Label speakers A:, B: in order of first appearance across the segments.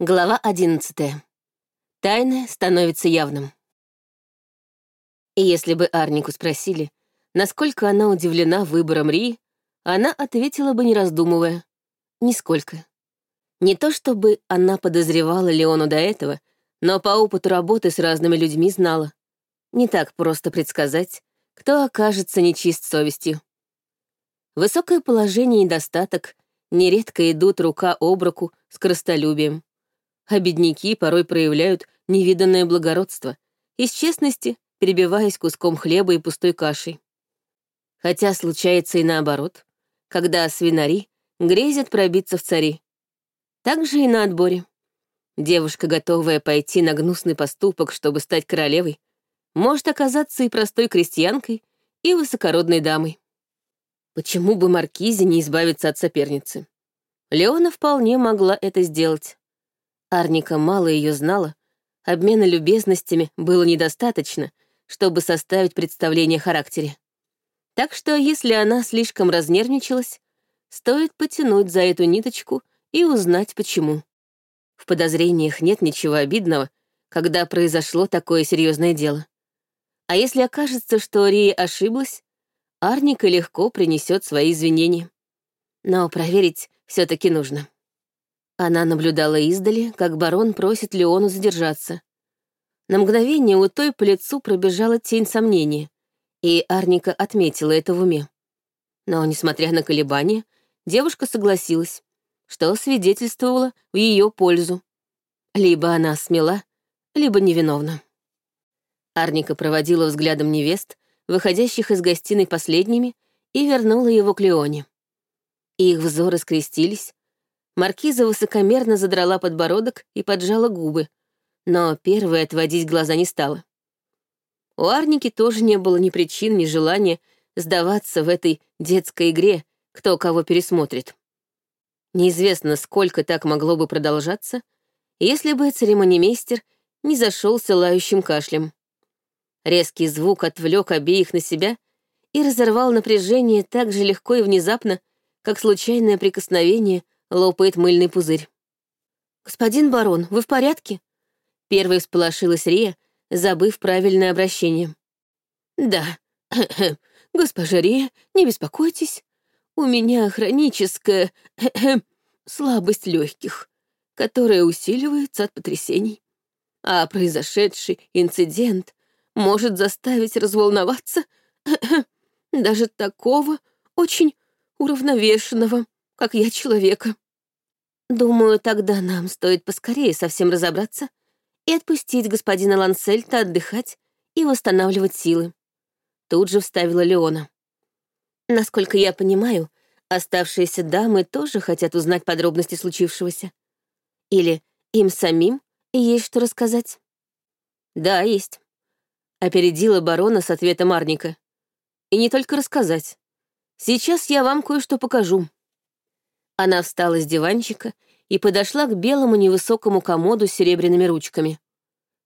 A: Глава одиннадцатая. Тайное становится явным. И если бы Арнику спросили, насколько она удивлена выбором Ри, она ответила бы, не раздумывая, нисколько. Не то чтобы она подозревала Леону до этого, но по опыту работы с разными людьми знала. Не так просто предсказать, кто окажется нечист совестью. Высокое положение и достаток нередко идут рука об руку с крыстолюбием а бедняки порой проявляют невиданное благородство, из честности перебиваясь куском хлеба и пустой кашей. Хотя случается и наоборот, когда свинари грезят пробиться в цари. Так же и на отборе. Девушка, готовая пойти на гнусный поступок, чтобы стать королевой, может оказаться и простой крестьянкой, и высокородной дамой. Почему бы Маркизе не избавиться от соперницы? Леона вполне могла это сделать. Арника мало ее знала, обмена любезностями было недостаточно, чтобы составить представление о характере. Так что, если она слишком разнервничалась, стоит потянуть за эту ниточку и узнать, почему. В подозрениях нет ничего обидного, когда произошло такое серьезное дело. А если окажется, что Рия ошиблась, Арника легко принесет свои извинения. Но проверить все таки нужно. Она наблюдала издали, как барон просит Леону задержаться. На мгновение у той по лицу пробежала тень сомнения, и Арника отметила это в уме. Но, несмотря на колебания, девушка согласилась, что свидетельствовало в ее пользу. Либо она смела, либо невиновна. Арника проводила взглядом невест, выходящих из гостиной последними, и вернула его к Леоне. Их взоры скрестились, Маркиза высокомерно задрала подбородок и поджала губы, но первой отводить глаза не стала. У Арники тоже не было ни причин, ни желания сдаваться в этой детской игре, кто кого пересмотрит. Неизвестно, сколько так могло бы продолжаться, если бы церемонимейстер не зашелся лающим кашлем. Резкий звук отвлек обеих на себя и разорвал напряжение так же легко и внезапно, как случайное прикосновение лопает мыльный пузырь. «Господин барон, вы в порядке?» Первой всполошилась Рия, забыв правильное обращение. «Да, госпожа Рия, не беспокойтесь. У меня хроническая слабость легких, которая усиливается от потрясений. А произошедший инцидент может заставить разволноваться даже такого очень уравновешенного, как я человека. Думаю, тогда нам стоит поскорее совсем разобраться и отпустить господина Лансельта отдыхать и восстанавливать силы. Тут же вставила Леона. Насколько я понимаю, оставшиеся дамы тоже хотят узнать подробности случившегося. Или им самим есть что рассказать? Да, есть. Опередила барона с ответом Арника. И не только рассказать. Сейчас я вам кое-что покажу. Она встала с диванчика и подошла к белому невысокому комоду с серебряными ручками.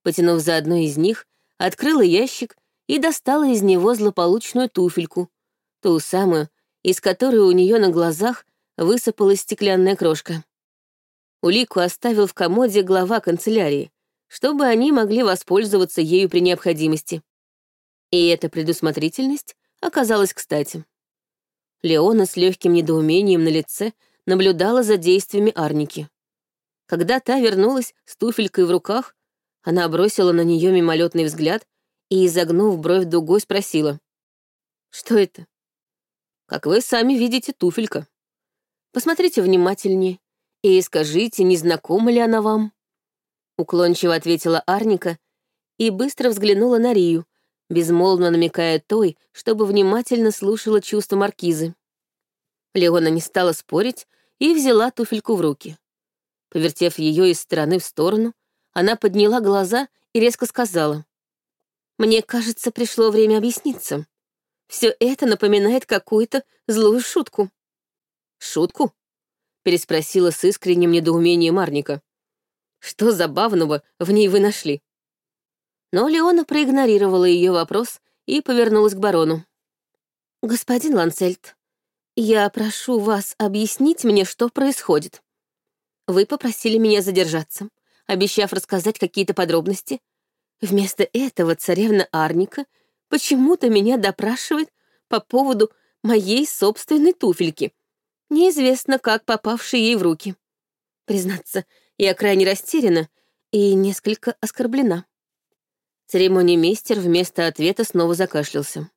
A: Потянув за одну из них, открыла ящик и достала из него злополучную туфельку, ту самую, из которой у нее на глазах высыпалась стеклянная крошка. Улику оставил в комоде глава канцелярии, чтобы они могли воспользоваться ею при необходимости. И эта предусмотрительность оказалась кстати. Леона с легким недоумением на лице наблюдала за действиями Арники. Когда та вернулась с туфелькой в руках, она бросила на нее мимолетный взгляд и, изогнув бровь дугой, спросила. «Что это?» «Как вы сами видите, туфелька. Посмотрите внимательнее и скажите, не знакома ли она вам?» Уклончиво ответила Арника и быстро взглянула на Рию, безмолвно намекая той, чтобы внимательно слушала чувства маркизы. Леона не стала спорить и взяла туфельку в руки. Повертев ее из стороны в сторону, она подняла глаза и резко сказала. «Мне кажется, пришло время объясниться. Все это напоминает какую-то злую шутку». «Шутку?» — переспросила с искренним недоумением Марника. «Что забавного в ней вы нашли?» Но Леона проигнорировала ее вопрос и повернулась к барону. «Господин Ланцельд, «Я прошу вас объяснить мне, что происходит». Вы попросили меня задержаться, обещав рассказать какие-то подробности. Вместо этого царевна Арника почему-то меня допрашивает по поводу моей собственной туфельки, неизвестно как попавшей ей в руки. Признаться, я крайне растеряна и несколько оскорблена. Церемонимейстер вместо ответа снова закашлялся.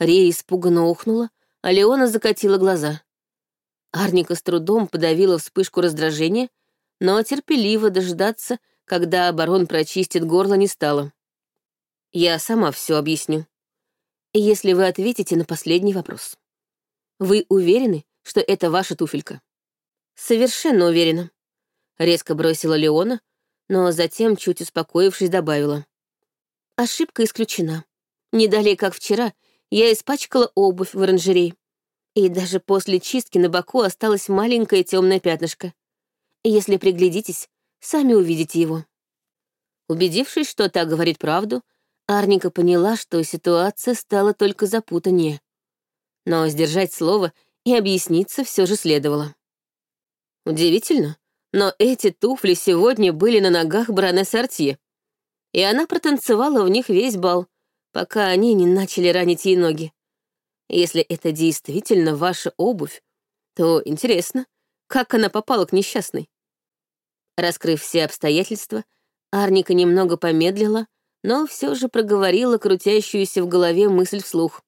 A: Рия испуганно ухнула, а Леона закатила глаза. Арника с трудом подавила вспышку раздражения, но терпеливо дождаться, когда оборон прочистит горло, не стала. Я сама все объясню. Если вы ответите на последний вопрос. Вы уверены, что это ваша туфелька? Совершенно уверена. Резко бросила Леона, но затем, чуть успокоившись, добавила. Ошибка исключена. Не далее, как вчера, я испачкала обувь в оранжерее. И даже после чистки на боку осталось маленькое темное пятнышко. Если приглядитесь, сами увидите его. Убедившись, что та говорит правду, Арника поняла, что ситуация стала только запутаннее. Но сдержать слово и объясниться все же следовало. Удивительно, но эти туфли сегодня были на ногах баронессы Артье, и она протанцевала в них весь бал, пока они не начали ранить ей ноги. Если это действительно ваша обувь, то интересно, как она попала к несчастной. Раскрыв все обстоятельства, Арника немного помедлила, но все же проговорила крутящуюся в голове мысль вслух.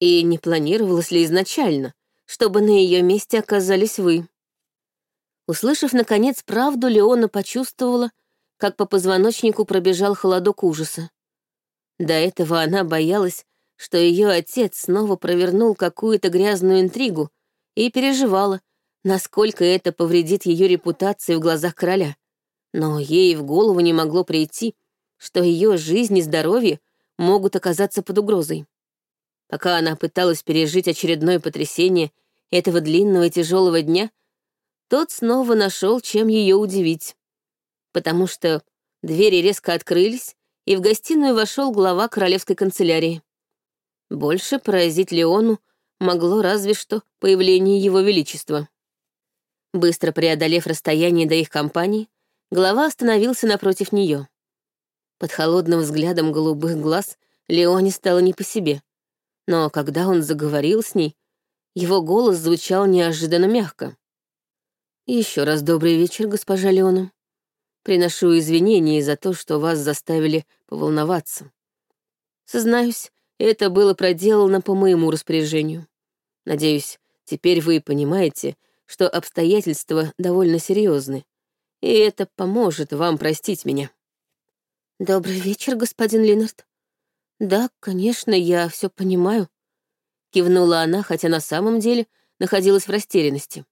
A: И не планировалось ли изначально, чтобы на ее месте оказались вы? Услышав, наконец, правду, Леона почувствовала, как по позвоночнику пробежал холодок ужаса. До этого она боялась, что ее отец снова провернул какую-то грязную интригу и переживала, насколько это повредит ее репутации в глазах короля. Но ей в голову не могло прийти, что ее жизнь и здоровье могут оказаться под угрозой. Пока она пыталась пережить очередное потрясение этого длинного тяжелого дня, тот снова нашел, чем ее удивить. Потому что двери резко открылись, и в гостиную вошел глава королевской канцелярии. Больше поразить Леону могло разве что появление его величества. Быстро преодолев расстояние до их компании, глава остановился напротив нее. Под холодным взглядом голубых глаз Леоне стало не по себе. Но когда он заговорил с ней, его голос звучал неожиданно мягко. Еще раз добрый вечер, госпожа Леона. Приношу извинения за то, что вас заставили поволноваться. Сознаюсь, это было проделано по моему распоряжению. Надеюсь, теперь вы понимаете, что обстоятельства довольно серьезны, и это поможет вам простить меня. Добрый вечер, господин Линард. Да, конечно, я все понимаю. Кивнула она, хотя на самом деле находилась в растерянности.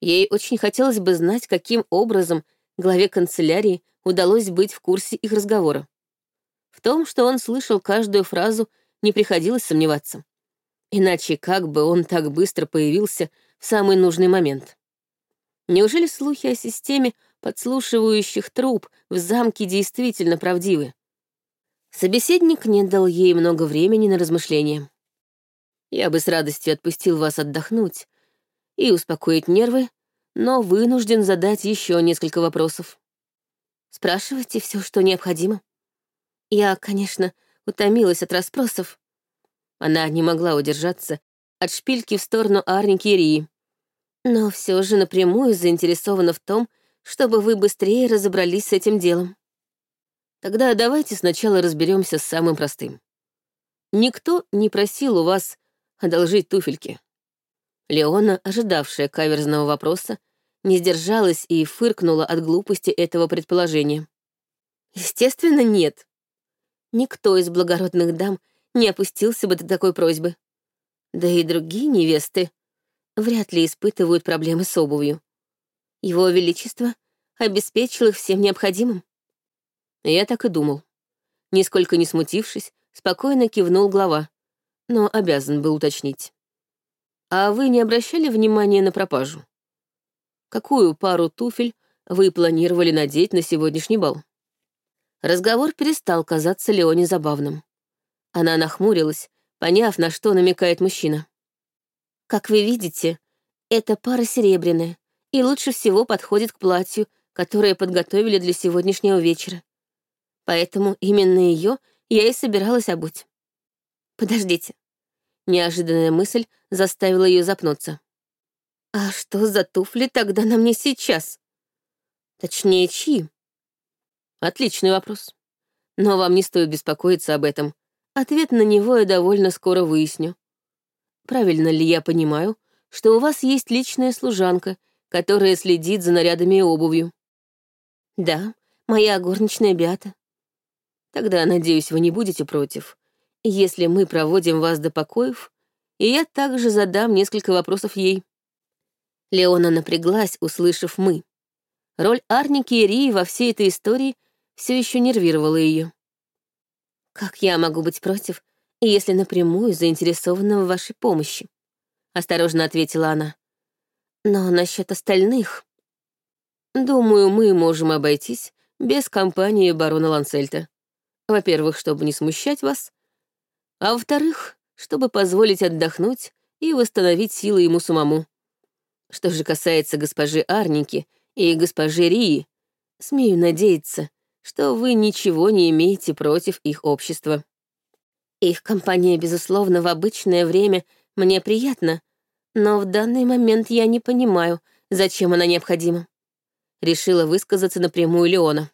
A: Ей очень хотелось бы знать, каким образом главе канцелярии удалось быть в курсе их разговора. В том, что он слышал каждую фразу, не приходилось сомневаться. Иначе как бы он так быстро появился в самый нужный момент? Неужели слухи о системе подслушивающих труп в замке действительно правдивы? Собеседник не дал ей много времени на размышления. Я бы с радостью отпустил вас отдохнуть и успокоить нервы, но вынужден задать еще несколько вопросов. Спрашивайте все, что необходимо. Я, конечно, утомилась от расспросов. Она не могла удержаться от шпильки в сторону Арники и Рии. Но все же напрямую заинтересована в том, чтобы вы быстрее разобрались с этим делом. Тогда давайте сначала разберемся с самым простым. Никто не просил у вас одолжить туфельки. Леона, ожидавшая каверзного вопроса, не сдержалась и фыркнула от глупости этого предположения. Естественно, нет. Никто из благородных дам не опустился бы до такой просьбы. Да и другие невесты вряд ли испытывают проблемы с обувью. Его Величество обеспечил их всем необходимым. Я так и думал. Нисколько не смутившись, спокойно кивнул глава, но обязан был уточнить. А вы не обращали внимания на пропажу? Какую пару туфель вы планировали надеть на сегодняшний бал? Разговор перестал казаться Леоне забавным. Она нахмурилась, поняв, на что намекает мужчина. «Как вы видите, эта пара серебряная, и лучше всего подходит к платью, которое подготовили для сегодняшнего вечера. Поэтому именно ее я и собиралась обуть. Подождите. Неожиданная мысль заставила ее запнуться. А что за туфли тогда на мне сейчас? Точнее, чьи? Отличный вопрос. Но вам не стоит беспокоиться об этом. Ответ на него я довольно скоро выясню. Правильно ли я понимаю, что у вас есть личная служанка, которая следит за нарядами и обувью? Да, моя горничная Бята. Тогда, надеюсь, вы не будете против, если мы проводим вас до покоев, и я также задам несколько вопросов ей. Леона напряглась, услышав «мы». Роль Арники и Рии во всей этой истории все еще нервировала ее. «Как я могу быть против, если напрямую заинтересована в вашей помощи?» — осторожно ответила она. «Но насчет остальных...» «Думаю, мы можем обойтись без компании барона Лансельта. Во-первых, чтобы не смущать вас, а во-вторых, чтобы позволить отдохнуть и восстановить силы ему самому. Что же касается госпожи Арники и госпожи Рии, смею надеяться, что вы ничего не имеете против их общества. Их компания, безусловно, в обычное время мне приятна, но в данный момент я не понимаю, зачем она необходима. Решила высказаться напрямую Леона.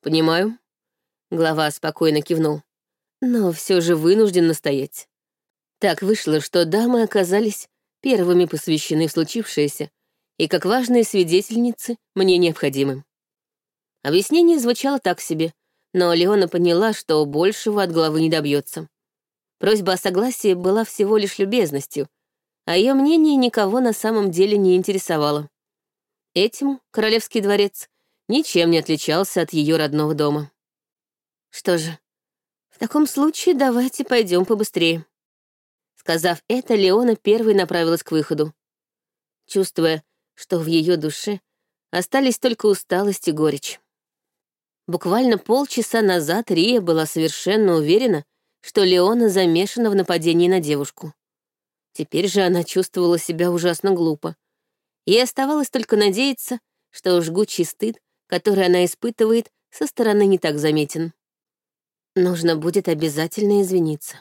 A: «Понимаю». Глава спокойно кивнул. «Но все же вынужден настоять. Так вышло, что дамы оказались первыми посвящены в случившееся, и как важные свидетельницы мне необходимы. Объяснение звучало так себе, но Леона поняла, что большего от главы не добьется. Просьба о согласии была всего лишь любезностью, а ее мнение никого на самом деле не интересовало. Этим королевский дворец ничем не отличался от ее родного дома. Что же, в таком случае давайте пойдем побыстрее. Сказав это, Леона первой направилась к выходу. Чувствуя, что в ее душе остались только усталость и горечь. Буквально полчаса назад Рия была совершенно уверена, что Леона замешана в нападении на девушку. Теперь же она чувствовала себя ужасно глупо. Ей оставалось только надеяться, что жгучий стыд, который она испытывает, со стороны не так заметен. Нужно будет обязательно извиниться.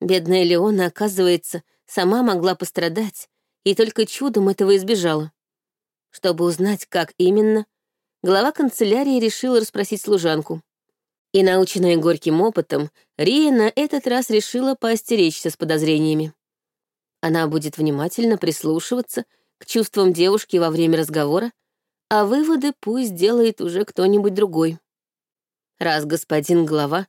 A: Бедная Леона, оказывается, сама могла пострадать, и только чудом этого избежала. Чтобы узнать, как именно, глава канцелярии решила расспросить служанку. И, наученная горьким опытом, Рия на этот раз решила поостеречься с подозрениями. Она будет внимательно прислушиваться к чувствам девушки во время разговора, а выводы пусть делает уже кто-нибудь другой. Раз господин глава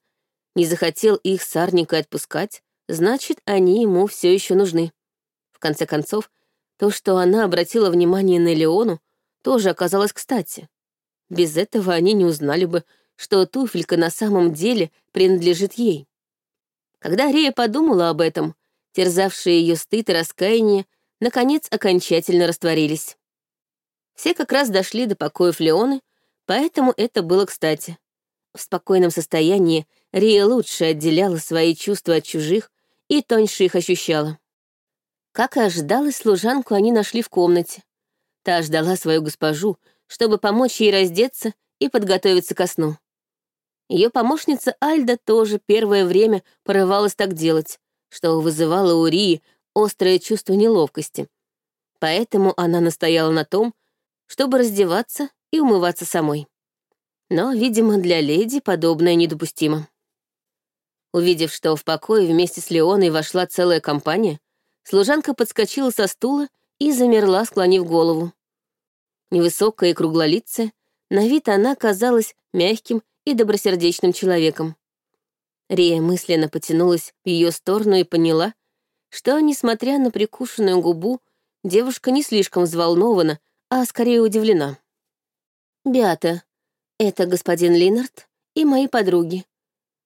A: не захотел их с Арникой отпускать, значит, они ему все еще нужны. В конце концов, то, что она обратила внимание на Леону, тоже оказалось кстати. Без этого они не узнали бы, что туфелька на самом деле принадлежит ей. Когда Рея подумала об этом, терзавшие ее стыд и раскаяние, наконец окончательно растворились. Все как раз дошли до покоев Леоны, поэтому это было кстати. В спокойном состоянии Рия лучше отделяла свои чувства от чужих и тоньше их ощущала. Как и ожидалось, служанку они нашли в комнате. Та ждала свою госпожу, чтобы помочь ей раздеться и подготовиться ко сну. Ее помощница Альда тоже первое время порывалась так делать, что вызывало у Рии острое чувство неловкости. Поэтому она настояла на том, чтобы раздеваться и умываться самой. Но, видимо, для леди подобное недопустимо. Увидев, что в покое вместе с Леоной вошла целая компания, служанка подскочила со стула и замерла, склонив голову. Невысокая и круглолицая, на вид она казалась мягким и добросердечным человеком. Рия мысленно потянулась в ее сторону и поняла, что, несмотря на прикушенную губу, девушка не слишком взволнована, а скорее удивлена. «Беата, это господин Линард и мои подруги»,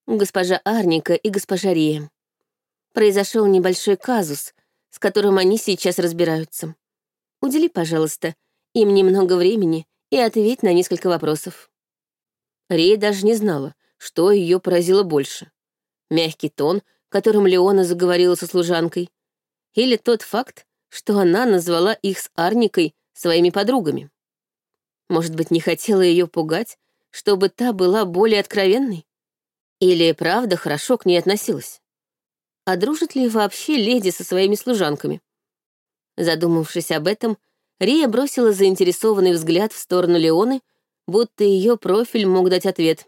A: госпожа Арника и госпожа Рия. Произошел небольшой казус, с которым они сейчас разбираются. Удели, пожалуйста, им немного времени и ответь на несколько вопросов. Рия даже не знала, что ее поразило больше. Мягкий тон, которым Леона заговорила со служанкой, или тот факт, что она назвала их с Арникой своими подругами. Может быть, не хотела ее пугать, чтобы та была более откровенной? Или правда хорошо к ней относилась? А дружит ли вообще леди со своими служанками? Задумавшись об этом, Рия бросила заинтересованный взгляд в сторону Леоны, будто ее профиль мог дать ответ.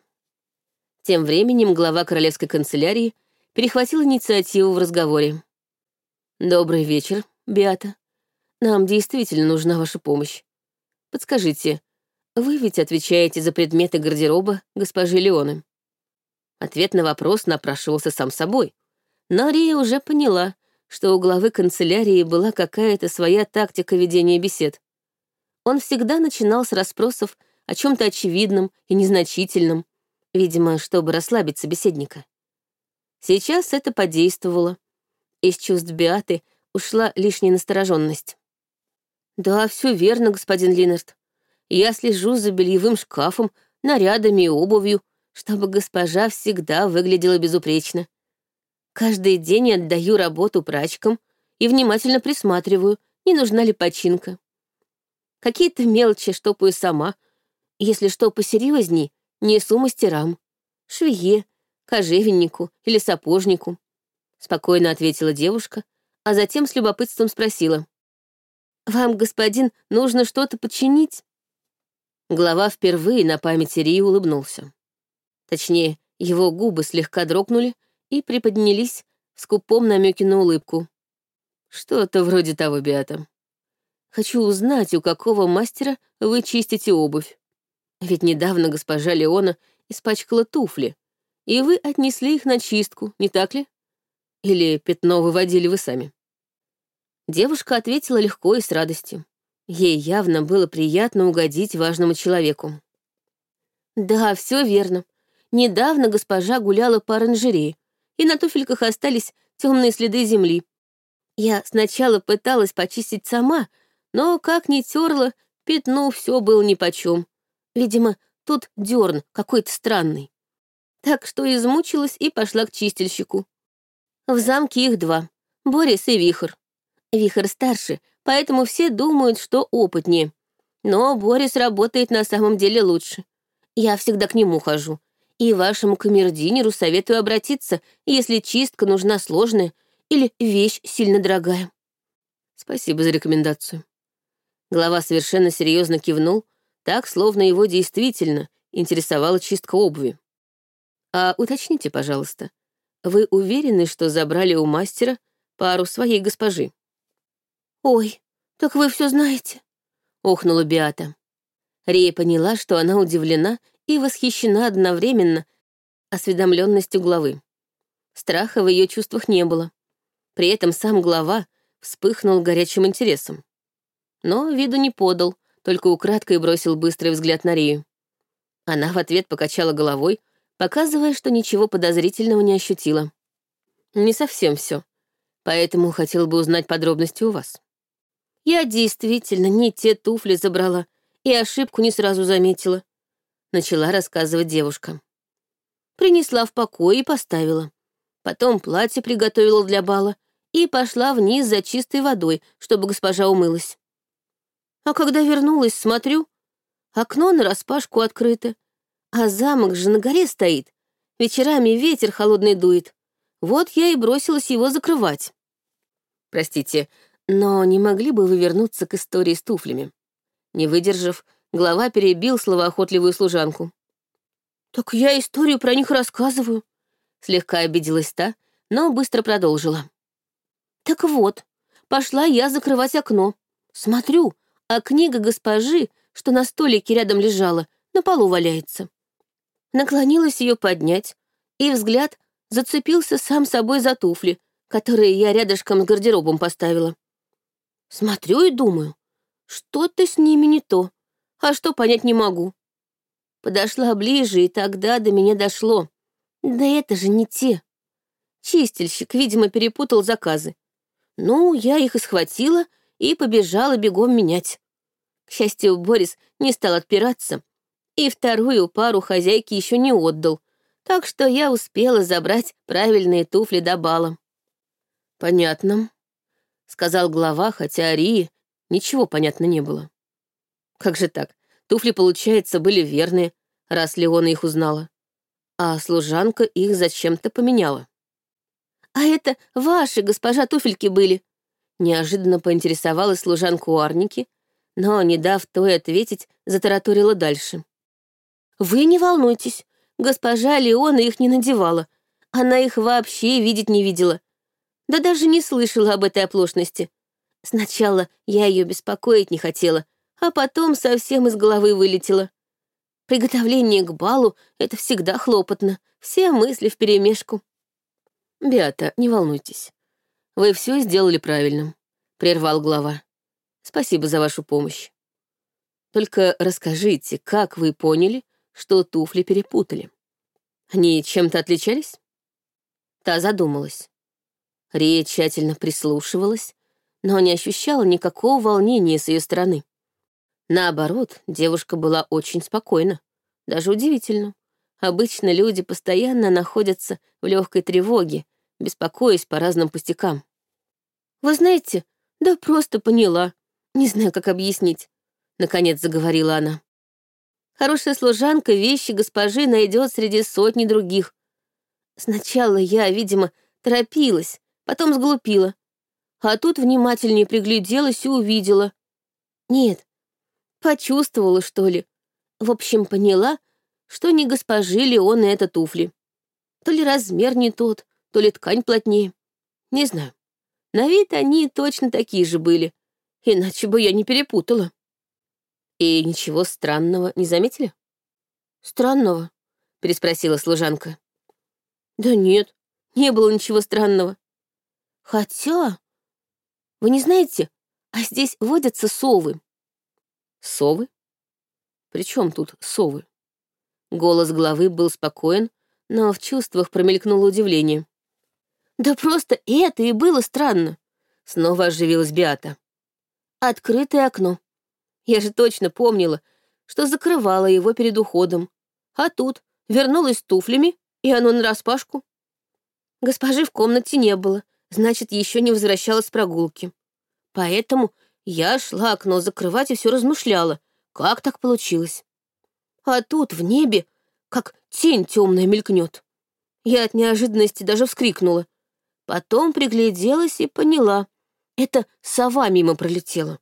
A: Тем временем глава королевской канцелярии перехватил инициативу в разговоре. «Добрый вечер, Биата. Нам действительно нужна ваша помощь. Подскажите, вы ведь отвечаете за предметы гардероба госпожи Леоны?» Ответ на вопрос напрашивался сам собой. Но Рия уже поняла, что у главы канцелярии была какая-то своя тактика ведения бесед. Он всегда начинал с расспросов о чем то очевидном и незначительном, видимо, чтобы расслабить собеседника. Сейчас это подействовало. Из чувств Биаты ушла лишняя настороженность. «Да, все верно, господин Линнард. Я слежу за бельевым шкафом, нарядами и обувью, чтобы госпожа всегда выглядела безупречно. Каждый день отдаю работу прачкам и внимательно присматриваю, не нужна ли починка. Какие-то мелочи штопаю сама. Если что посерьезней, несу мастерам. Швее, кожевеннику или сапожнику спокойно ответила девушка, а затем с любопытством спросила. «Вам, господин, нужно что-то починить?» Глава впервые на памяти Рии улыбнулся. Точнее, его губы слегка дрогнули и приподнялись в скупом намеке на улыбку. Что-то вроде того, Беата. Хочу узнать, у какого мастера вы чистите обувь. Ведь недавно госпожа Леона испачкала туфли, и вы отнесли их на чистку, не так ли? Или пятно выводили вы сами?» Девушка ответила легко и с радостью. Ей явно было приятно угодить важному человеку. «Да, все верно. Недавно госпожа гуляла по оранжерее, и на туфельках остались темные следы земли. Я сначала пыталась почистить сама, но как ни терла, пятну все было нипочем. Видимо, тут дерн какой-то странный. Так что измучилась и пошла к чистильщику. В замке их два — Борис и Вихр. Вихр старше, поэтому все думают, что опытнее. Но Борис работает на самом деле лучше. Я всегда к нему хожу. И вашему камердинеру советую обратиться, если чистка нужна сложная или вещь сильно дорогая. Спасибо за рекомендацию. Глава совершенно серьезно кивнул, так, словно его действительно интересовала чистка обуви. А уточните, пожалуйста, вы уверены, что забрали у мастера пару своей госпожи?» «Ой, так вы все знаете», — охнула Биата. Рия поняла, что она удивлена и восхищена одновременно осведомленностью главы. Страха в ее чувствах не было. При этом сам глава вспыхнул горячим интересом. Но виду не подал, только украдкой бросил быстрый взгляд на Рию. Она в ответ покачала головой, показывая, что ничего подозрительного не ощутила. Не совсем все, поэтому хотела бы узнать подробности у вас. Я действительно не те туфли забрала и ошибку не сразу заметила, начала рассказывать девушка. Принесла в покой и поставила. Потом платье приготовила для бала и пошла вниз за чистой водой, чтобы госпожа умылась. А когда вернулась, смотрю, окно нараспашку открыто, а замок же на горе стоит. Вечерами ветер холодный дует. Вот я и бросилась его закрывать. Простите, но не могли бы вы вернуться к истории с туфлями? Не выдержав, глава перебил словоохотливую служанку. «Так я историю про них рассказываю», — слегка обиделась та, но быстро продолжила. «Так вот, пошла я закрывать окно. Смотрю, а книга госпожи, что на столике рядом лежала, на полу валяется наклонилась ее поднять, и взгляд зацепился сам собой за туфли, которые я рядышком с гардеробом поставила. Смотрю и думаю, что-то с ними не то, а что понять не могу. Подошла ближе, и тогда до меня дошло. Да это же не те. Чистильщик, видимо, перепутал заказы. Ну, я их и схватила и побежала бегом менять. К счастью, Борис не стал отпираться, и вторую пару хозяйки еще не отдал, так что я успела забрать правильные туфли до бала. «Понятно», — сказал глава, хотя Арии ничего понятно не было. Как же так? Туфли, получается, были верные, раз Леона их узнала. А служанка их зачем-то поменяла. «А это ваши, госпожа, туфельки были?» Неожиданно поинтересовалась служанка у Арники, но, не дав той ответить, затараторила дальше. «Вы не волнуйтесь, госпожа Леона их не надевала. Она их вообще видеть не видела. Да даже не слышала об этой оплошности. Сначала я ее беспокоить не хотела, а потом совсем из головы вылетела. Приготовление к балу — это всегда хлопотно, все мысли вперемешку.
B: «Беата, не волнуйтесь. Вы все сделали правильно», — прервал глава. «Спасибо за вашу помощь. Только расскажите, как вы поняли, что туфли перепутали? Они чем-то отличались?» Та задумалась. Рия тщательно прислушивалась, но не ощущала никакого волнения с ее стороны. Наоборот, девушка была очень спокойна. Даже удивительно. Обычно люди постоянно находятся в легкой тревоге, беспокоясь по разным пустякам.
A: «Вы знаете, да просто поняла. Не знаю, как объяснить», — наконец заговорила она. «Хорошая служанка вещи госпожи найдет среди сотни других. Сначала я, видимо, торопилась, потом сглупила. А тут внимательнее пригляделась и увидела. Нет, Почувствовала, что ли. В общем, поняла, что не госпожи Леоны это туфли. То ли размер не тот, то ли ткань плотнее. Не знаю. На вид они точно такие же были, иначе бы я не перепутала.
B: И ничего странного не заметили?
A: Странного? переспросила служанка. Да нет, не было ничего странного. Хотя, вы не знаете, а здесь водятся совы.
B: Совы? При чем тут совы? Голос главы был спокоен, но в чувствах промелькнуло удивление.
A: «Да просто это и было странно!» Снова оживилась Биата. «Открытое окно. Я же точно помнила, что закрывала его перед уходом. А тут вернулась с туфлями, и оно нараспашку. Госпожи в комнате не было, значит, еще не возвращалась с прогулки. Поэтому я шла окно закрывать и все размышляла, как так получилось. А тут в небе как тень темная мелькнет. Я от неожиданности даже вскрикнула. Потом пригляделась и поняла. Это сова мимо пролетела.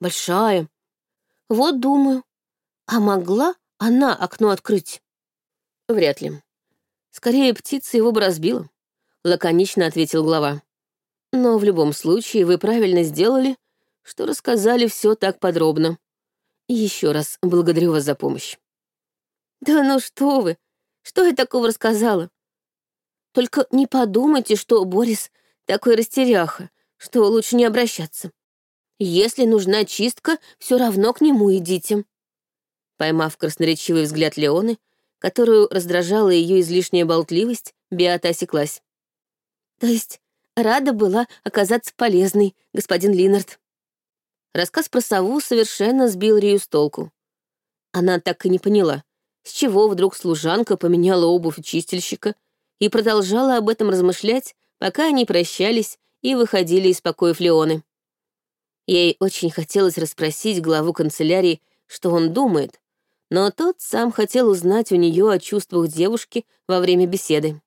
A: Большая. Вот думаю, а могла она окно открыть?
B: Вряд ли. Скорее, птица его бы разбила, лаконично ответил глава. Но в любом случае вы правильно сделали, что рассказали все так подробно. Еще раз благодарю вас за помощь.
A: Да ну что вы, что я такого рассказала? Только не подумайте, что Борис такой растеряха, что лучше не обращаться. Если нужна чистка, все равно к нему идите.
B: Поймав красноречивый взгляд Леоны, которую раздражала ее излишняя болтливость, Биата осеклась.
A: То есть рада была оказаться полезной, господин Линард.
B: Рассказ про сову совершенно сбил Рию с толку. Она так и не поняла, с чего вдруг служанка поменяла обувь чистильщика и продолжала об этом размышлять, пока они прощались и выходили из покоев Леоны. Ей очень хотелось расспросить главу канцелярии, что он думает, но тот сам хотел узнать у нее о чувствах девушки во время беседы.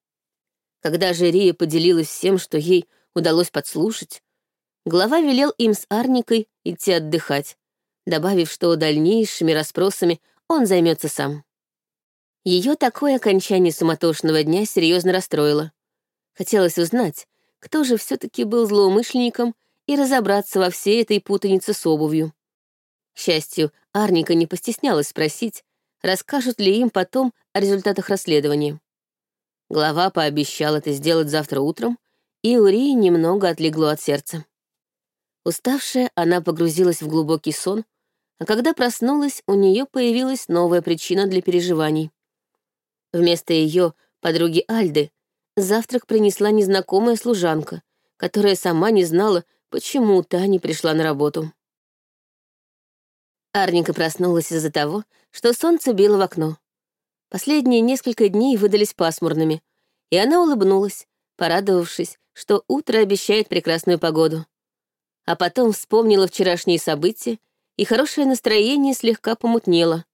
B: Когда же Рия поделилась всем, что ей удалось подслушать, глава велел им с Арникой идти отдыхать, добавив, что дальнейшими расспросами он займется сам. Ее такое окончание суматошного дня серьезно расстроило. Хотелось узнать, кто же все-таки был злоумышленником и разобраться во всей этой путанице с обувью. К счастью, Арника не постеснялась спросить, расскажут ли им потом о результатах расследования. Глава пообещал это сделать завтра утром, и Урии немного отлегло от сердца. Уставшая, она погрузилась в глубокий сон, а когда проснулась, у нее появилась новая причина для переживаний. Вместо ее подруги Альды завтрак принесла незнакомая служанка, которая сама не знала, почему та не пришла на работу. Арника проснулась из-за того, что солнце било в окно. Последние несколько дней выдались пасмурными, и она улыбнулась, порадовавшись, что утро обещает прекрасную погоду а потом вспомнила вчерашние события и хорошее настроение слегка помутнело.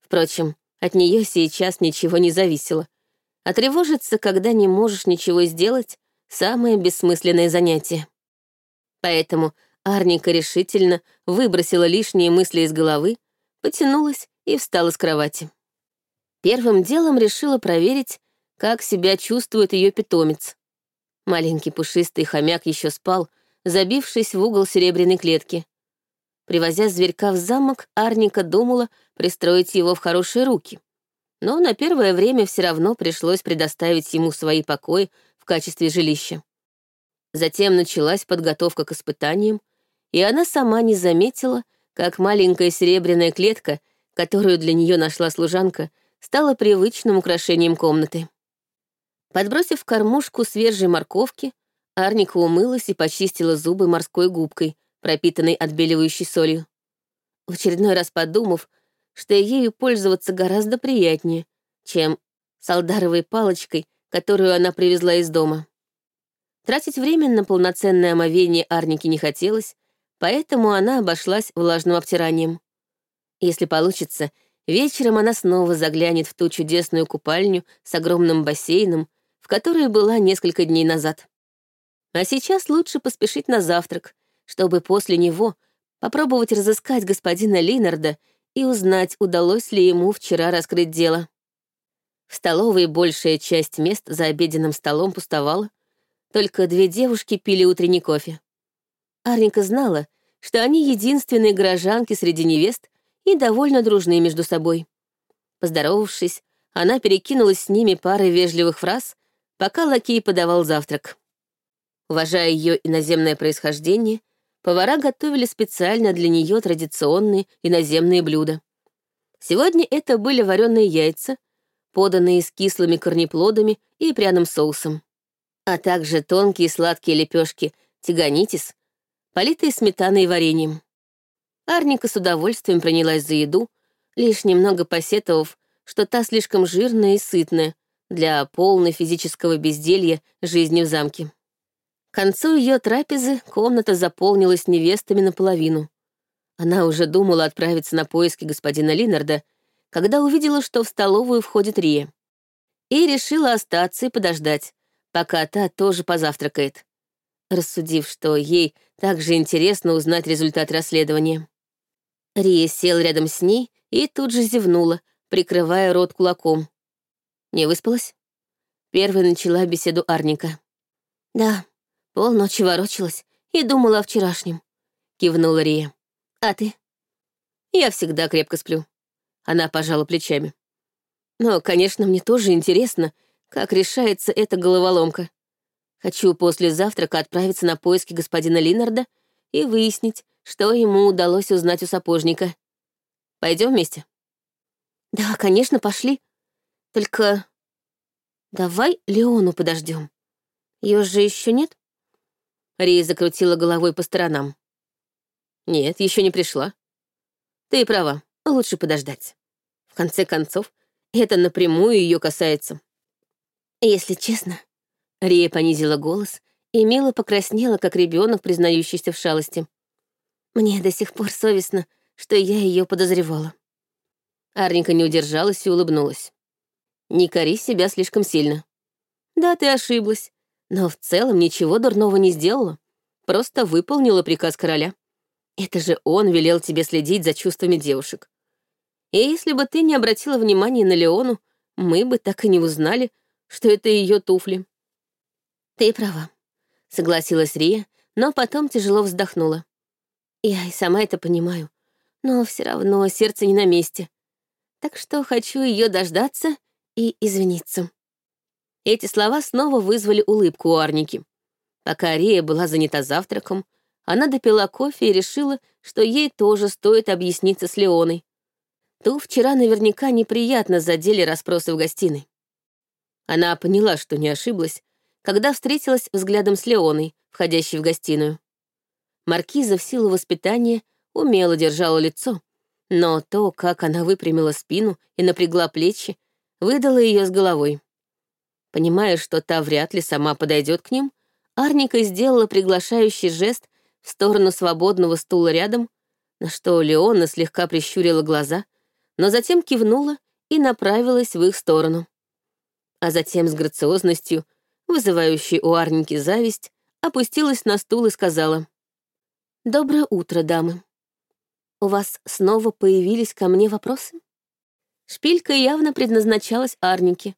B: Впрочем, от нее сейчас ничего не зависело. А когда не можешь ничего сделать, самое бессмысленное занятие. Поэтому Арника решительно выбросила лишние мысли из головы, потянулась и встала с кровати. Первым делом решила проверить, как себя чувствует ее питомец. Маленький пушистый хомяк еще спал, забившись в угол серебряной клетки. Привозя зверька в замок, Арника думала пристроить его в хорошие руки. Но на первое время все равно пришлось предоставить ему свои покои в качестве жилища. Затем началась подготовка к испытаниям, и она сама не заметила, как маленькая серебряная клетка, которую для нее нашла служанка, стала привычным украшением комнаты. Подбросив кормушку свежей морковки, Арника умылась и почистила зубы морской губкой, пропитанной отбеливающей солью. В очередной раз подумав, что ею пользоваться гораздо приятнее, чем солдаровой палочкой, которую она привезла из дома. Тратить время на полноценное омовение Арнике не хотелось, поэтому она обошлась влажным обтиранием. Если получится, вечером она снова заглянет в ту чудесную купальню с огромным бассейном, в которой была несколько дней назад. А сейчас лучше поспешить на завтрак, чтобы после него попробовать разыскать господина Линарда и узнать, удалось ли ему вчера раскрыть дело. В столовой большая часть мест за обеденным столом пустовала, только две девушки пили утренний кофе. Арника знала, что они единственные горожанки среди невест и довольно дружны между собой. Поздоровавшись, она перекинулась с ними парой вежливых фраз пока лакей подавал завтрак. Уважая ее иноземное происхождение, повара готовили специально для нее традиционные иноземные блюда. Сегодня это были вареные яйца, поданные с кислыми корнеплодами и пряным соусом, а также тонкие сладкие лепешки тиганитис, политые сметаной и вареньем. Арника с удовольствием принялась за еду, лишь немного посетовав, что та слишком жирная и сытная, для полной физического безделья жизни в замке. Концу ее трапезы комната заполнилась невестами наполовину. Она уже думала отправиться на поиски господина Линарда, когда увидела, что в столовую входит Рия. И решила остаться и подождать, пока та тоже позавтракает, рассудив, что ей также интересно узнать результат расследования. Рия сел рядом с ней и тут же зевнула, прикрывая рот кулаком. Не выспалась? Первой начала беседу Арника. Да, полночи ворочалась и думала о вчерашнем. Кивнула Рия. А ты? Я всегда крепко сплю. Она пожала плечами. Но, конечно, мне тоже интересно, как решается эта головоломка. Хочу после завтрака отправиться на поиски господина Линарда и выяснить, что ему удалось узнать у сапожника. Пойдем вместе? Да, конечно, пошли. Только давай Леону подождем. Ее же еще нет? Рия закрутила головой по сторонам. Нет, еще не пришла. Ты права, лучше подождать. В конце концов, это напрямую ее касается. Если честно, Рия понизила голос и мило покраснела, как ребенок, признающийся в шалости. Мне до сих пор совестно, что я ее подозревала. Арника не удержалась и улыбнулась. Не кори себя слишком сильно. Да, ты ошиблась, но в целом ничего дурного не сделала. Просто выполнила приказ короля. Это же он велел тебе следить за чувствами девушек. И если бы ты не обратила внимания на Леону, мы бы так и не узнали, что это ее туфли. Ты права, согласилась Рия, но потом тяжело вздохнула. Я и сама это понимаю, но все равно сердце не на месте. Так что хочу ее дождаться и извиниться. Эти слова снова вызвали улыбку у Арники. Пока Ария была занята завтраком, она допила кофе и решила, что ей тоже стоит объясниться с Леоной. Ту вчера наверняка неприятно задели расспросы в гостиной. Она поняла, что не ошиблась, когда встретилась взглядом с Леоной, входящей в гостиную. Маркиза в силу воспитания умело держала лицо, но то, как она выпрямила спину и напрягла плечи, выдала ее с головой. Понимая, что та вряд ли сама подойдет к ним, Арника сделала приглашающий жест в сторону свободного стула рядом, на что Леона слегка прищурила глаза, но затем кивнула и направилась в их сторону. А затем с грациозностью, вызывающей у Арники зависть, опустилась на стул и сказала. «Доброе утро, дамы. У вас снова появились ко мне вопросы?» Шпилька явно предназначалась Арнике,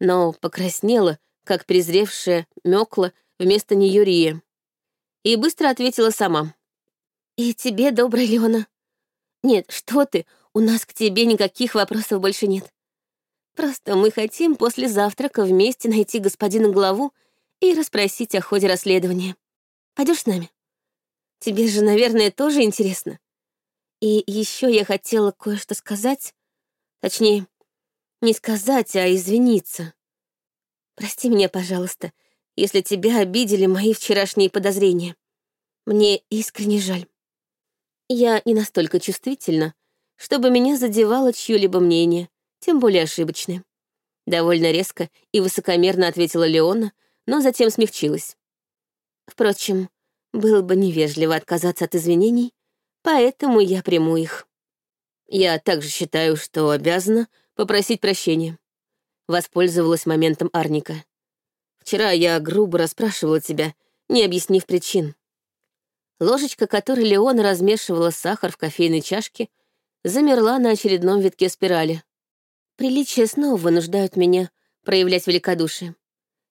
B: но покраснела, как презревшая мёкла вместо нее Рия. И быстро ответила сама. «И тебе, добрая Леона. Нет, что ты, у нас к тебе никаких вопросов больше нет. Просто мы хотим после завтрака вместе найти господина главу и расспросить о ходе расследования. Пойдешь с нами? Тебе же, наверное, тоже интересно. И еще я хотела кое-что сказать. Точнее, не сказать, а извиниться. Прости меня, пожалуйста, если тебя обидели мои вчерашние подозрения. Мне искренне жаль. Я не настолько чувствительна, чтобы меня задевало чье-либо мнение, тем более ошибочное. Довольно резко и высокомерно ответила Леона, но затем смягчилась. Впрочем, было бы невежливо отказаться от извинений, поэтому я приму их. Я также считаю, что обязана попросить прощения. Воспользовалась моментом Арника. Вчера я грубо расспрашивала тебя, не объяснив причин. Ложечка, которой Леона размешивала сахар в кофейной чашке, замерла на очередном витке спирали. Приличия снова вынуждают меня проявлять великодушие.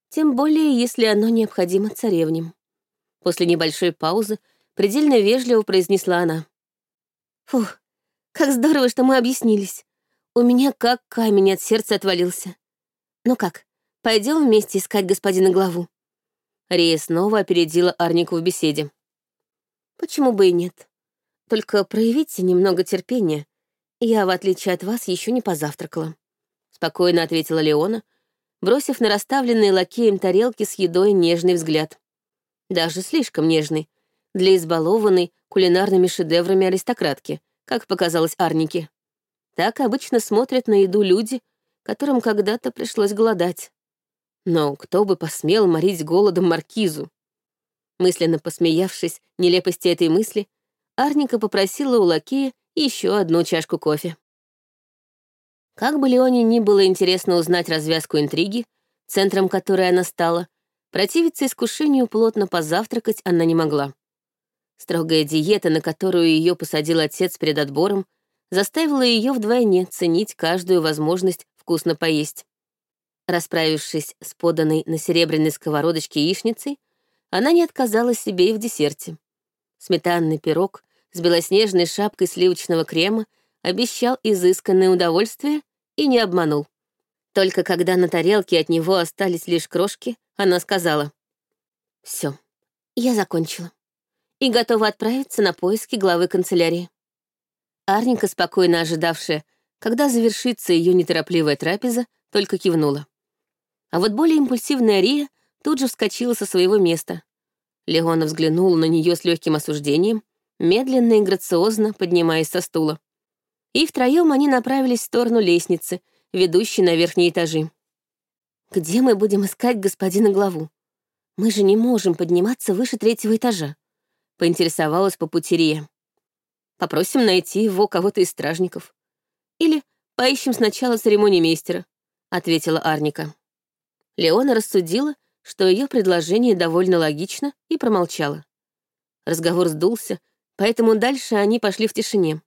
B: Тем более, если оно необходимо царевням. После небольшой паузы предельно вежливо произнесла она. «Фух, как здорово, что мы объяснились. У меня как камень от сердца отвалился. Ну как, пойдем вместе искать господина главу?» Рия снова опередила Арнику в беседе. «Почему бы и нет? Только проявите немного терпения. Я, в отличие от вас, еще не позавтракала», — спокойно ответила Леона, бросив на расставленные лакеем тарелки с едой нежный взгляд. Даже слишком нежный для избалованной кулинарными шедеврами аристократки, как показалось Арнике. Так обычно смотрят на еду люди, которым когда-то пришлось голодать. Но кто бы посмел морить голодом маркизу? Мысленно посмеявшись нелепости этой мысли, Арника попросила у лакея еще одну чашку кофе. Как бы Леоне ни было интересно узнать развязку интриги, центром которой она стала, противиться искушению плотно позавтракать она не могла. Строгая диета, на которую ее посадил отец перед отбором, заставила ее вдвойне ценить каждую возможность вкусно поесть. Расправившись с поданной на серебряной сковородочке яичницей, она не отказала себе и в десерте. Сметанный пирог с белоснежной шапкой сливочного крема обещал изысканное удовольствие и не обманул. Только когда на тарелке от него остались лишь крошки, она сказала. «Все, я закончила и готова отправиться на поиски главы канцелярии. Арника, спокойно ожидавшая, когда завершится ее неторопливая трапеза, только кивнула. А вот более импульсивная Рия тут же вскочила со своего места. Леона взглянула на нее с легким осуждением, медленно и грациозно поднимаясь со стула. И втроем они направились в сторону лестницы, ведущей на верхние этажи. «Где мы будем искать господина главу? Мы же не можем подниматься выше третьего этажа», — поинтересовалась по пути Рия. «Попросим найти его кого-то из стражников. Или поищем сначала церемонимейстера», — ответила Арника. Леона рассудила, что ее предложение довольно логично, и промолчала. Разговор сдулся, поэтому дальше они пошли в тишине.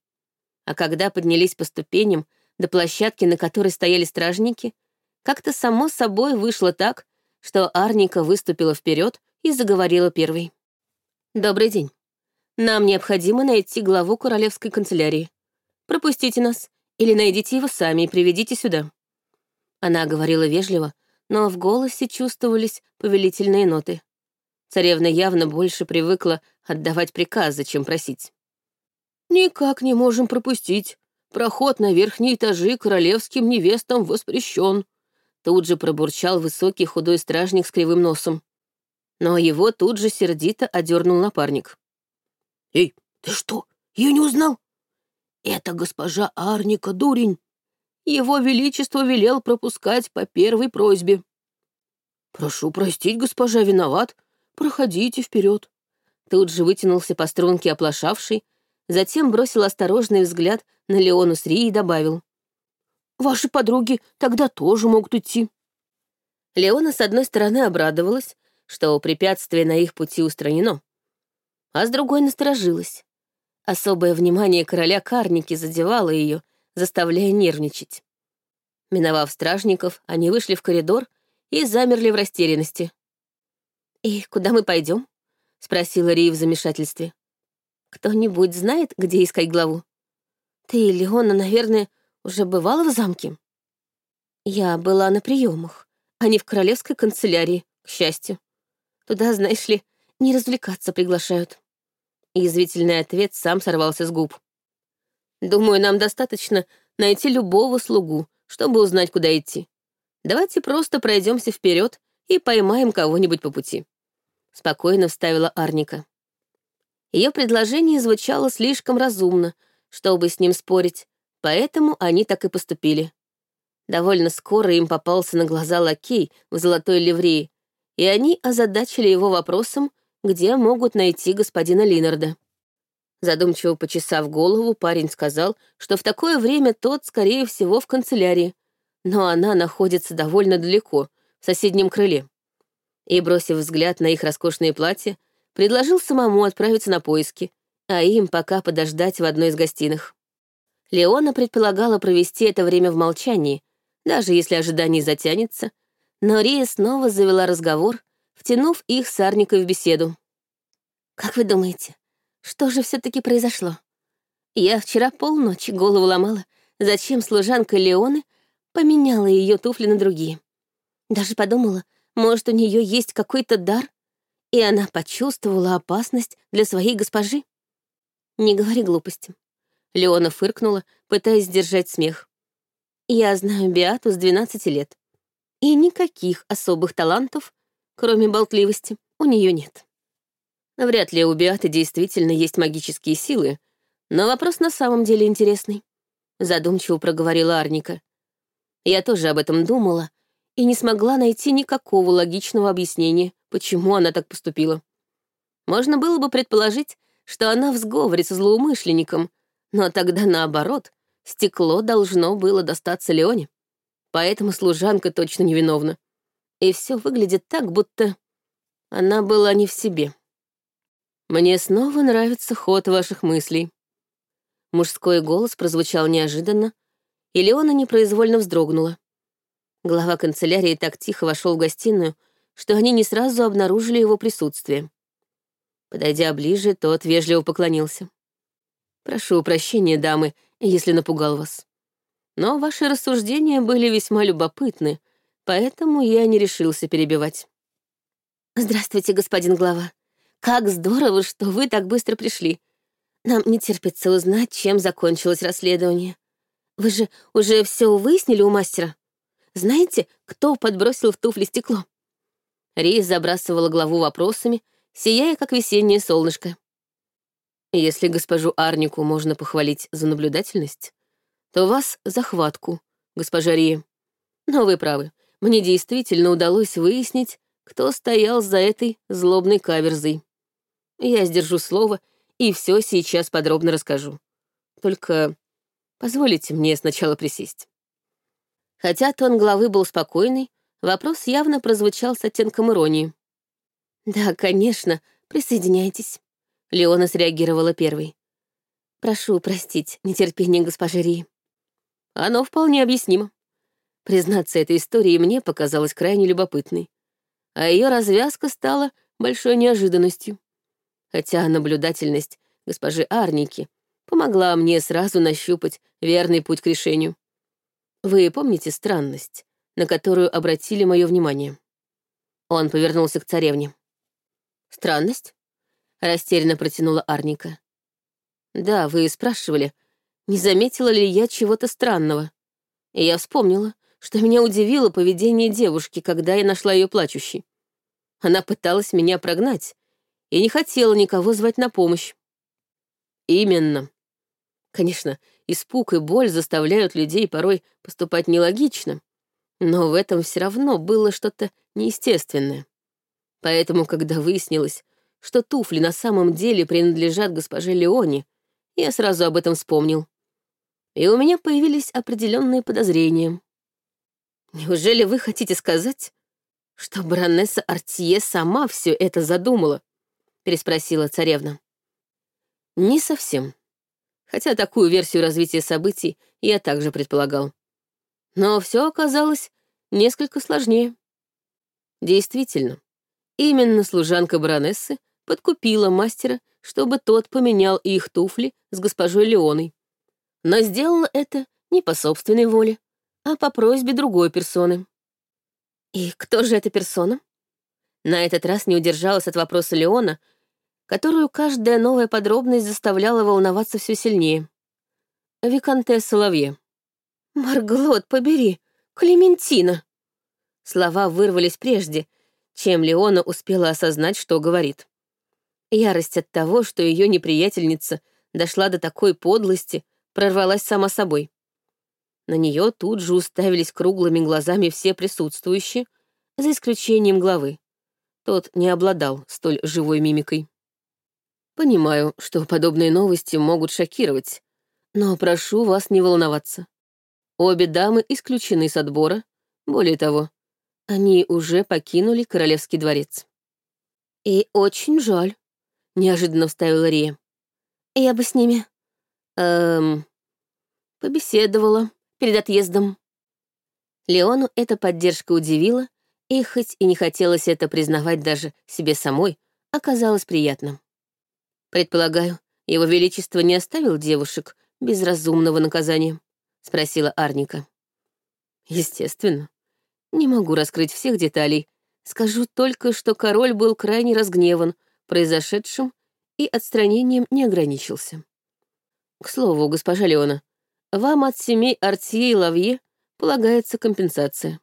B: А когда поднялись по ступеням до площадки, на которой стояли стражники, как-то само собой вышло так, что Арника выступила вперед и заговорила первой. «Добрый день. Нам необходимо найти главу королевской канцелярии. Пропустите нас или найдите его сами и приведите сюда». Она говорила вежливо, но в голосе чувствовались повелительные ноты. Царевна явно больше привыкла отдавать приказы, чем просить. «Никак не можем пропустить. Проход на верхние этажи королевским невестам воспрещен», тут же пробурчал высокий худой стражник с кривым носом но его тут же сердито одернул напарник. «Эй, ты что, ее не узнал? Это госпожа Арника Дурень. Его Величество велел пропускать по первой просьбе». «Прошу простить, госпожа, виноват. Проходите вперед. Тут же вытянулся по струнке оплошавший, затем бросил осторожный взгляд на Леону с Ри и добавил. «Ваши подруги тогда тоже могут идти». Леона, с одной стороны, обрадовалась, что препятствие на их пути устранено, а с другой насторожилась. Особое внимание короля Карники задевало ее, заставляя нервничать. Миновав стражников, они вышли в коридор и замерли в растерянности. «И куда мы пойдем? спросила Ри в замешательстве. «Кто-нибудь знает, где искать главу? Ты, Леона, наверное, уже бывала в замке?» «Я была на приемах, а не в королевской канцелярии, к счастью. Туда, знаешь ли, не развлекаться приглашают». Язвительный ответ сам сорвался с губ. «Думаю, нам достаточно найти любого слугу, чтобы узнать, куда идти. Давайте просто пройдемся вперед и поймаем кого-нибудь по пути спокойно вставила Арника. Ее предложение звучало слишком разумно, чтобы с ним спорить, поэтому они так и поступили. Довольно скоро им попался на глаза лакей в золотой ливреи, и они озадачили его вопросом, где могут найти господина Линарда. Задумчиво почесав голову, парень сказал, что в такое время тот, скорее всего, в канцелярии, но она находится довольно далеко, в соседнем крыле и, бросив взгляд на их роскошные платья, предложил самому отправиться на поиски, а им пока подождать в одной из гостиных. Леона предполагала провести это время в молчании, даже если ожидание затянется, но Рия снова завела разговор, втянув их с Арникой в беседу. «Как вы думаете, что же все таки произошло? Я вчера полночи голову ломала, зачем служанка Леоны поменяла ее туфли на другие. Даже подумала, может, у нее есть какой-то дар, и она почувствовала опасность для своей госпожи? Не говори глупости. Леона фыркнула, пытаясь сдержать смех. Я знаю Биату с 12 лет. И никаких особых талантов, кроме болтливости, у нее нет. Вряд ли у Биаты действительно есть магические силы, но вопрос на самом деле интересный. Задумчиво проговорила Арника. Я тоже об этом думала, и не смогла найти никакого логичного объяснения, почему она так поступила. Можно было бы предположить, что она в сговоре со злоумышленником, но тогда наоборот, стекло должно было достаться Леоне. Поэтому служанка точно невиновна. И все выглядит так, будто она была не в себе. Мне снова нравится ход ваших мыслей. Мужской голос прозвучал неожиданно, и Леона непроизвольно вздрогнула. Глава канцелярии так тихо вошел в гостиную, что они не сразу обнаружили его присутствие. Подойдя ближе, тот вежливо поклонился. «Прошу прощения, дамы, если напугал вас. Но ваши рассуждения были весьма любопытны, поэтому я не решился перебивать». «Здравствуйте, господин глава. Как здорово, что вы так быстро пришли. Нам не терпится узнать, чем закончилось расследование. Вы же уже все выяснили у мастера?» Знаете, кто подбросил в туфли стекло?» Рейс забрасывала главу вопросами, сияя, как весеннее солнышко. «Если госпожу Арнику можно похвалить за наблюдательность, то вас — захватку, госпожа Рия. Но вы правы, мне действительно удалось выяснить, кто стоял за этой злобной каверзой. Я сдержу слово и все сейчас подробно расскажу. Только позволите мне сначала присесть. Хотя тон главы был спокойный, вопрос явно прозвучал с оттенком иронии. «Да, конечно, присоединяйтесь», — Леона среагировала первой. «Прошу простить нетерпение госпожи Ри». Оно вполне объяснимо. Признаться, этой истории мне показалась крайне любопытной, а ее развязка стала большой неожиданностью. Хотя наблюдательность госпожи Арники помогла мне сразу нащупать верный путь к решению. Вы помните странность, на которую обратили мое внимание?» Он повернулся к царевне. «Странность?» — растерянно протянула Арника. «Да, вы спрашивали, не заметила ли я чего-то странного. И я вспомнила, что меня удивило поведение девушки, когда я нашла ее плачущей. Она пыталась меня прогнать и не хотела никого звать на помощь. Именно. Конечно, испуг и боль заставляют людей порой поступать нелогично, но в этом все равно было что-то неестественное. Поэтому, когда выяснилось, что туфли на самом деле принадлежат госпоже Леоне, я сразу об этом вспомнил. И у меня появились определенные подозрения. Неужели вы хотите сказать, что баронесса Артье сама все это задумала? переспросила царевна. Не совсем. Хотя такую версию развития событий я также предполагал. Но все оказалось несколько сложнее. Действительно, именно служанка баронессы подкупила мастера, чтобы тот поменял их туфли с госпожой Леоной. Но сделала это не по собственной воле, а по просьбе другой персоны. И кто же эта персона? На этот раз не удержалась от вопроса Леона, которую каждая новая подробность заставляла волноваться все сильнее. Викантесса Лавье. «Марглот, побери! Клементина!» Слова вырвались прежде, чем Леона успела осознать, что говорит. Ярость от того, что ее неприятельница дошла до такой подлости, прорвалась сама собой. На нее тут же уставились круглыми глазами все присутствующие, за исключением главы. Тот не обладал столь живой мимикой. Понимаю, что подобные новости могут шокировать, но прошу вас не волноваться. Обе дамы исключены с отбора. Более того, они уже покинули королевский дворец. «И очень жаль», — неожиданно вставила Рия. «Я бы с ними...» «Эм...» «Побеседовала перед отъездом». Леону эта поддержка удивила, и хоть и не хотелось это признавать даже себе самой, оказалось приятным. Предполагаю, его величество не оставил девушек без разумного наказания, спросила Арника. Естественно. Не могу раскрыть всех деталей. Скажу только, что король был крайне разгневан произошедшим и отстранением не ограничился. К слову, госпожа Леона, вам от семей Артье и Лавье полагается компенсация.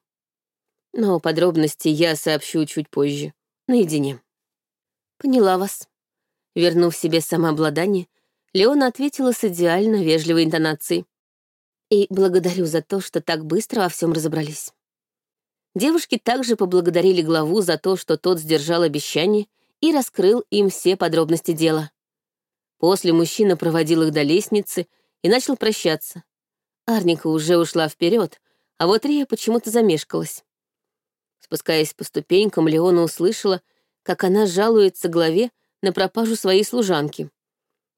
B: Но подробности я сообщу чуть позже, наедине. Поняла вас. Вернув себе самообладание, Леона ответила с идеально вежливой интонацией. И благодарю за то, что так быстро во всем разобрались. Девушки также поблагодарили главу за то, что тот сдержал обещание и раскрыл им все подробности дела. После мужчина проводил их до лестницы и начал прощаться. Арника уже ушла вперед, а вот Рия почему-то замешкалась. Спускаясь по ступенькам, Леона услышала, как она жалуется главе на пропажу своей служанки.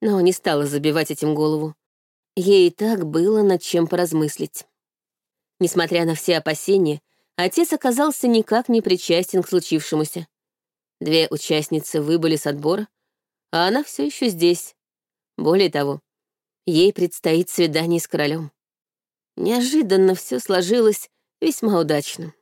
B: Но не стала забивать этим голову. Ей и так было над чем поразмыслить. Несмотря на все опасения, отец оказался никак не причастен к случившемуся. Две участницы выбыли с отбора, а она все еще здесь. Более того, ей предстоит свидание с королем. Неожиданно все сложилось весьма удачно.